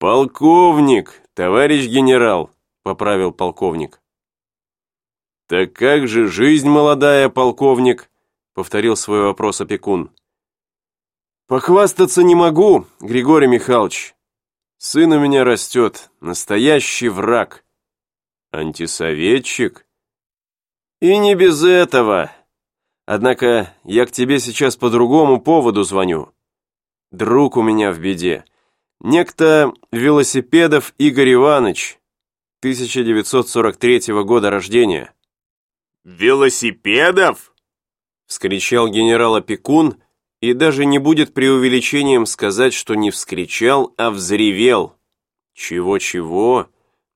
«Полковник, товарищ генерал», — поправил полковник. «Так как же жизнь молодая, полковник?» — повторил свой вопрос опекун. «Похвастаться не могу, Григорий Михайлович. Сын у меня растет, настоящий враг. Антисоветчик? И не без этого. Однако я к тебе сейчас по другому поводу звоню. Друг у меня в беде. Некто Велосипедов Игорь Иванович, 1943 года рождения. «Велосипедов?» — вскричал генерал-опекун, и даже не будет преувеличением сказать, что не вскричал, а взревел. Чего-чего,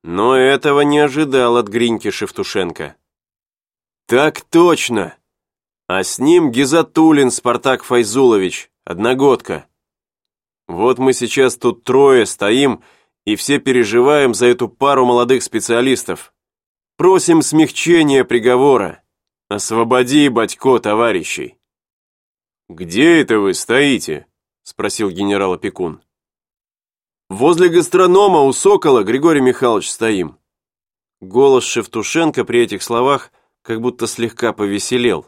но этого не ожидал от Гриньки Шевтушенко. «Так точно!» А с ним Гизатулин Спартак Файзулович, одногодка. Вот мы сейчас тут трое стоим и все переживаем за эту пару молодых специалистов. Просим смягчения приговора. Освободи, батько, товарищей. «Где это вы стоите?» – спросил генерал-опекун. «Возле гастронома у Сокола, Григорий Михайлович, стоим». Голос Шевтушенко при этих словах как будто слегка повеселел.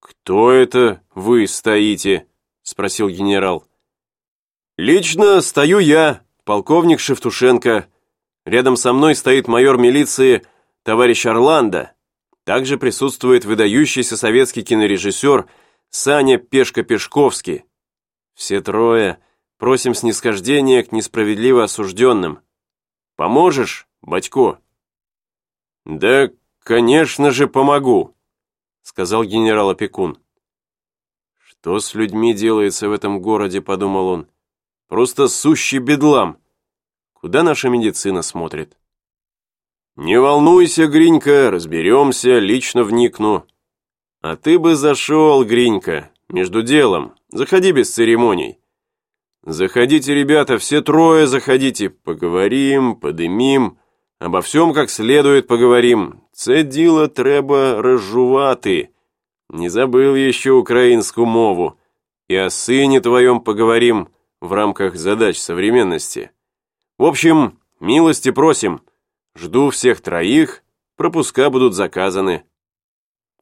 «Кто это вы стоите?» – спросил генерал. «Лично стою я, полковник Шевтушенко. Рядом со мной стоит майор милиции товарищ Орландо. Также присутствует выдающийся советский кинорежиссер Саня Пешко-Пешковский. Все трое просим снисхождения к несправедливо осужденным. Поможешь, батько?» «Да, конечно же, помогу», сказал генерал-опекун. «Что с людьми делается в этом городе?» – подумал он. «Просто сущий бедлам. Куда наша медицина смотрит?» «Не волнуйся, Гринька, разберемся, лично вникну». «А ты бы зашел, Гринька, между делом. Заходи без церемоний». «Заходите, ребята, все трое заходите. Поговорим, подымим. Обо всем как следует поговорим. Це діло треба розжувати. Не забыл еще украинскую мову. И о сыне твоем поговорим в рамках задач современности. В общем, милости просим. Жду всех троих, пропуска будут заказаны».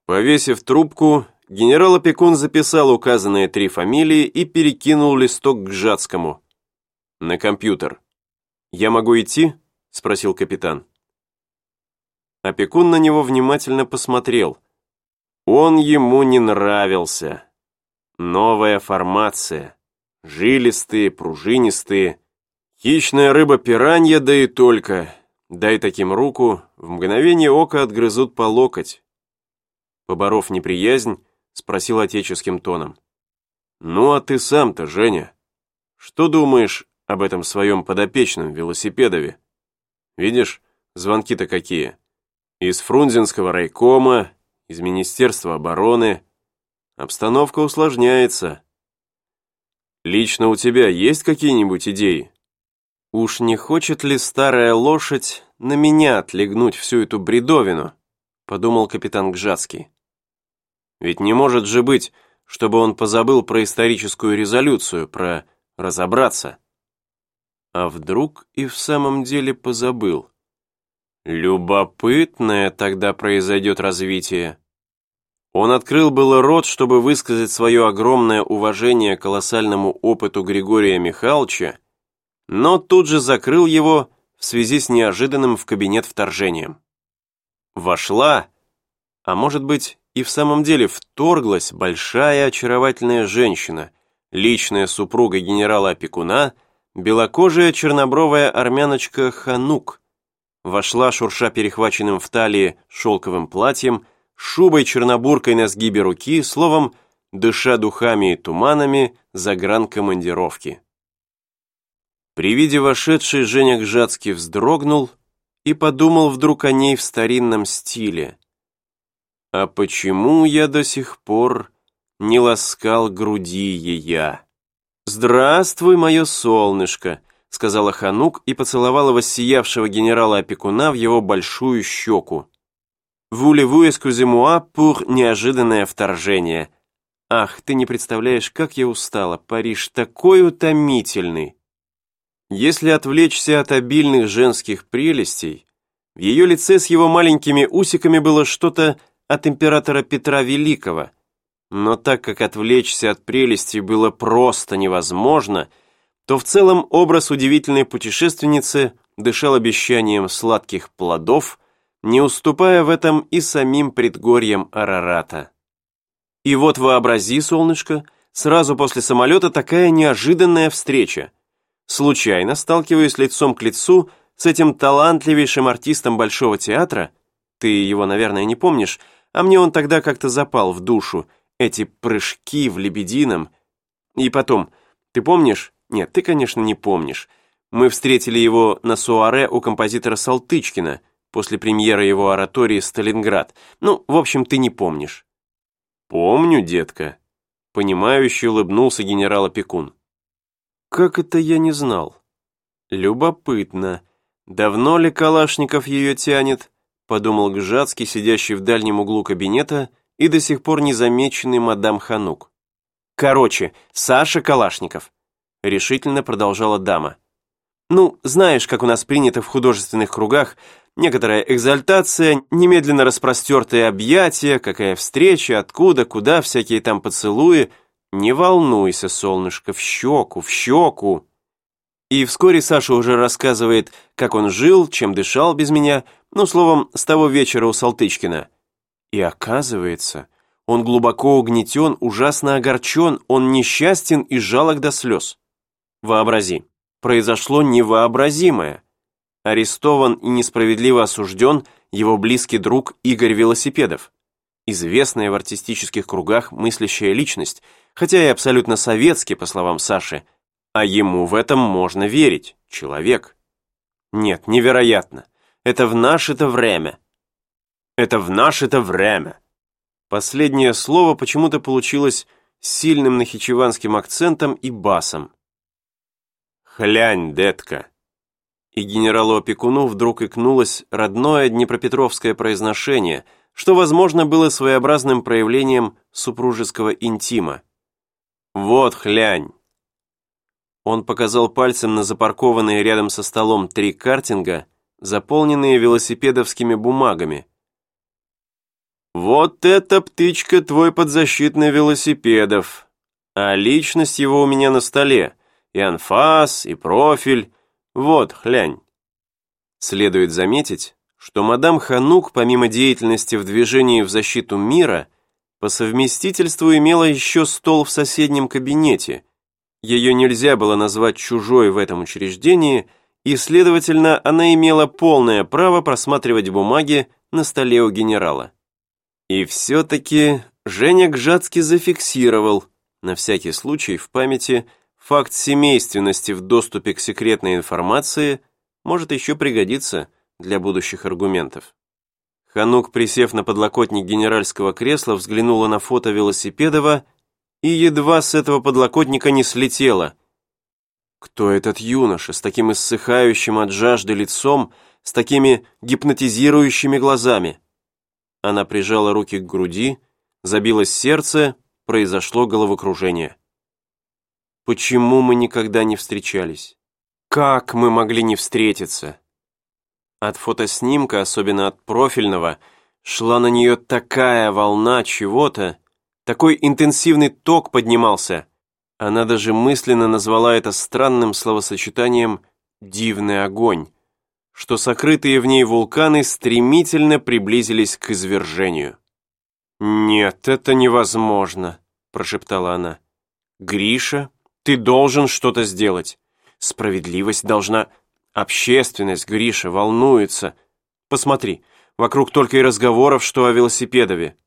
Повесив трубку, генерал-опекун записал указанные три фамилии и перекинул листок к Жацкому. На компьютер. «Я могу идти?» – спросил капитан. Опекун на него внимательно посмотрел. Он ему не нравился. Новая формация. Жилистые, пружинистые. Хищная рыба-пиранья, да и только. Дай таким руку, в мгновение ока отгрызут по локоть. Поборов неприязнь, спросил отеческим тоном. «Ну а ты сам-то, Женя, что думаешь об этом своем подопечном велосипедове? Видишь, звонки-то какие?» Из Фрунзенского райкома, из Министерства обороны. Обстановка усложняется. Лично у тебя есть какие-нибудь идеи? Уж не хочет ли старая лошадь на меня отлегнуть всю эту бредовину? Подумал капитан Гжатский. Ведь не может же быть, чтобы он позабыл про историческую резолюцию, про разобраться. А вдруг и в самом деле позабыл? Любопытное тогда произойдет развитие. Он открыл было рот, чтобы высказать свое огромное уважение колоссальному опыту Григория Михайловича, но тут же закрыл его в связи с неожиданным в кабинет вторжением. Вошла, а может быть и в самом деле вторглась большая очаровательная женщина, личная супруга генерала-опекуна, белокожая чернобровая армяночка Ханук, вошла, шурша перехваченным в талии шелковым платьем, шубой чернобуркой на сгибе руки, словом, дыша духами и туманами загранкомандировки. При виде вошедшей Женя Гжатский вздрогнул и подумал вдруг о ней в старинном стиле. «А почему я до сих пор не ласкал груди ея?» «Здравствуй, мое солнышко!» сказала Ханук и поцеловала воссиявшего генерала-опекуна в его большую щеку. «Вулеву эскуземуа пур неожиданное вторжение. Ах, ты не представляешь, как я устала, Париж такой утомительный!» Если отвлечься от обильных женских прелестей, в ее лице с его маленькими усиками было что-то от императора Петра Великого. Но так как отвлечься от прелестей было просто невозможно, то в целом образ удивительной путешественницы дышал обещанием сладких плодов, не уступая в этом и самим предгорьям Арарата. И вот вообрази, солнышко, сразу после самолета такая неожиданная встреча. Случайно сталкиваюсь лицом к лицу с этим талантливейшим артистом Большого театра, ты его, наверное, не помнишь, а мне он тогда как-то запал в душу, эти прыжки в Лебедином. И потом, ты помнишь? Нет, ты, конечно, не помнишь. Мы встретили его на суаре у композитора Салтычкина после премьеры его оратории «Сталинград». Ну, в общем, ты не помнишь. «Помню, детка», — понимающе улыбнулся генерал-опекун. «Как это я не знал?» «Любопытно. Давно ли Калашников ее тянет?» — подумал Гжатский, сидящий в дальнем углу кабинета и до сих пор незамеченный мадам Ханук. «Короче, Саша Калашников», — решительно продолжала дама. «Ну, знаешь, как у нас принято в художественных кругах, Некоторая экзальтация, немедленно распростертые объятия, какая встреча, откуда, куда, всякие там поцелуи. Не волнуйся, солнышко, в щеку, в щеку. И вскоре Саша уже рассказывает, как он жил, чем дышал без меня, ну, словом, с того вечера у Салтычкина. И оказывается, он глубоко угнетен, ужасно огорчен, он несчастен и жалок до слез. Вообрази, произошло невообразимое арестован и несправедливо осужден его близкий друг Игорь Велосипедов, известная в артистических кругах мыслящая личность, хотя и абсолютно советский, по словам Саши, а ему в этом можно верить, человек. Нет, невероятно. Это в наше-то время. Это в наше-то время. Последнее слово почему-то получилось сильным нахичеванским акцентом и басом. «Хлянь, детка!» И генералу-опекуну вдруг икнулось родное днепропетровское произношение, что, возможно, было своеобразным проявлением супружеского интима. «Вот хлянь!» Он показал пальцем на запаркованные рядом со столом три картинга, заполненные велосипедовскими бумагами. «Вот эта птичка твой подзащитный велосипедов, а личность его у меня на столе, и анфас, и профиль, вот, хлянь. Следует заметить, что мадам Ханук, помимо деятельности в движении в защиту мира, по совместительству имела еще стол в соседнем кабинете. Ее нельзя было назвать чужой в этом учреждении, и, следовательно, она имела полное право просматривать бумаги на столе у генерала. И все-таки Женя Гжатский зафиксировал, на всякий случай в памяти, Факт семейственности в доступе к секретной информации может еще пригодиться для будущих аргументов. Ханук, присев на подлокотник генеральского кресла, взглянула на фото Велосипедова и едва с этого подлокотника не слетела. Кто этот юноша с таким иссыхающим от жажды лицом, с такими гипнотизирующими глазами? Она прижала руки к груди, забилось сердце, произошло головокружение. Почему мы никогда не встречались? Как мы могли не встретиться? От фотоснимка, особенно от профильного, шла на нее такая волна чего-то, такой интенсивный ток поднимался. Она даже мысленно назвала это странным словосочетанием «дивный огонь», что сокрытые в ней вулканы стремительно приблизились к извержению. «Нет, это невозможно», – прошептала она. «Гриша ты должен что-то сделать. Справедливость должна... Общественность, Гриша, волнуется. Посмотри, вокруг только и разговоров, что о велосипедове.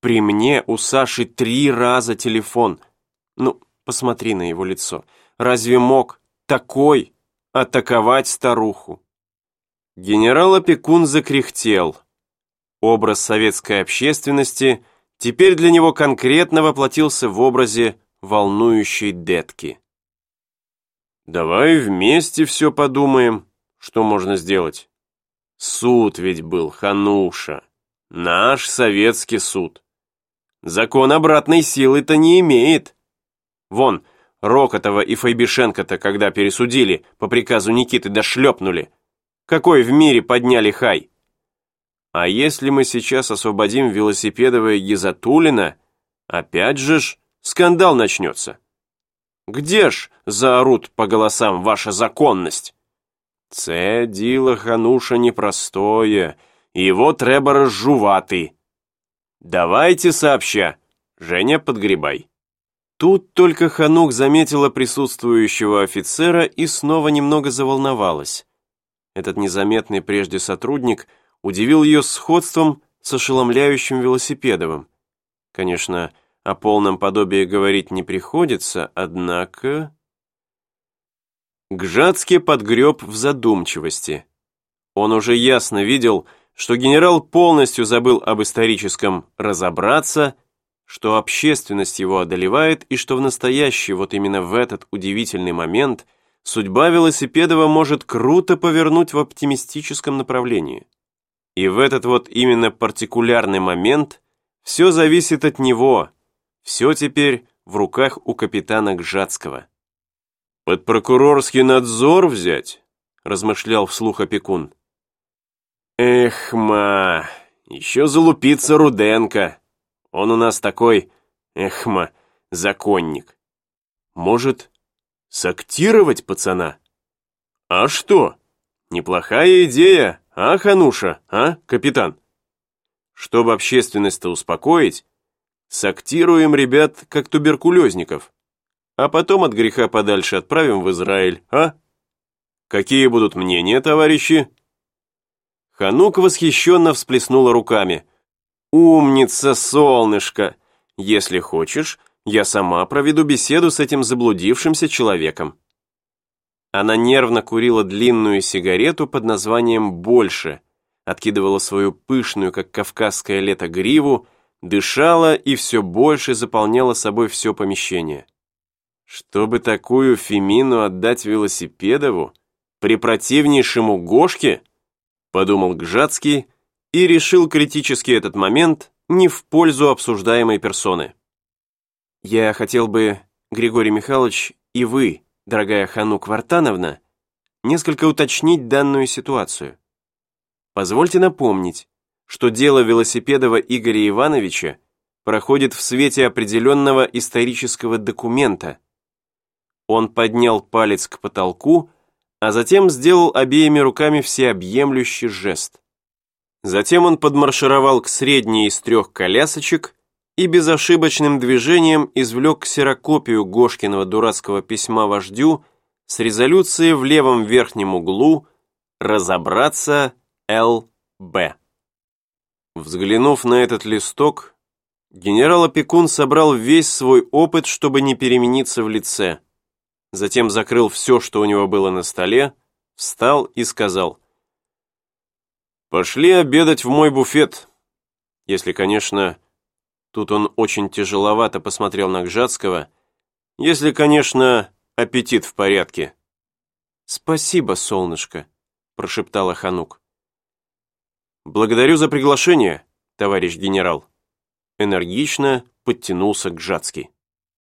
При мне у Саши три раза телефон. Ну, посмотри на его лицо. Разве мог такой атаковать старуху? Генерал-опекун закряхтел. Образ советской общественности теперь для него конкретно воплотился в образе волнующей детки. «Давай вместе все подумаем, что можно сделать. Суд ведь был, Хануша. Наш советский суд. Закон обратной силы-то не имеет. Вон, Рокотова и Файбишенко-то, когда пересудили, по приказу Никиты дошлепнули? Какой в мире подняли хай? А если мы сейчас освободим Велосипедова и Гизатулина, опять же ж скандал начнется. Где ж заорут по голосам ваша законность? Це діло, Хануша, непростое, его треба разжувати. Давайте сообща. Женя, подгребай. Тут только Ханук заметила присутствующего офицера и снова немного заволновалась. Этот незаметный прежде сотрудник удивил ее сходством с ошеломляющим Велосипедовым. Конечно, о полном подобии говорить не приходится, однако... Гжатский подгреб в задумчивости. Он уже ясно видел, что генерал полностью забыл об историческом «разобраться», что общественность его одолевает и что в настоящий, вот именно в этот удивительный момент, судьба Велосипедова может круто повернуть в оптимистическом направлении. И в этот вот именно партикулярный момент все зависит от него, все теперь в руках у капитана Гжатского. «Под прокурорский надзор взять?» – размышлял вслух опекун. «Эх, ма, еще залупиться Руденко. Он у нас такой, эх, ма, законник. Может, сактировать пацана? А что? Неплохая идея, а, Хануша, а, капитан? Чтобы общественность-то успокоить, сактируем ребят, как туберкулезников а потом от греха подальше отправим в Израиль, а? Какие будут мнения, товарищи?» Ханук восхищенно всплеснула руками. «Умница, солнышко! Если хочешь, я сама проведу беседу с этим заблудившимся человеком». Она нервно курила длинную сигарету под названием «Больше», откидывала свою пышную, как кавказское лето, гриву, дышала и все больше заполняла собой все помещение. Чтобы такую Фемину отдать Велосипедову? Препротивнейшему Гошке? Подумал Гжатский и решил критически этот момент не в пользу обсуждаемой персоны. Я хотел бы, Григорий Михайлович, и вы, дорогая Хану Квартановна, несколько уточнить данную ситуацию. Позвольте напомнить, что дело Велосипедова Игоря Ивановича проходит в свете определенного исторического документа – он поднял палец к потолку, а затем сделал обеими руками всеобъемлющий жест. Затем он подмаршировал к средней из трех колясочек и безошибочным движением извлек ксерокопию Гошкиного дурацкого письма вождю с резолюцией в левом верхнем углу «Разобраться Л.Б». Взглянув на этот листок, генерал-опекун собрал весь свой опыт, чтобы не перемениться в лице затем закрыл все, что у него было на столе, встал и сказал, «Пошли обедать в мой буфет, если, конечно...» Тут он очень тяжеловато посмотрел на Гжатского, «если, конечно, аппетит в порядке». «Спасибо, солнышко», — прошептала Ханук. «Благодарю за приглашение, товарищ генерал». Энергично подтянулся Гжатский.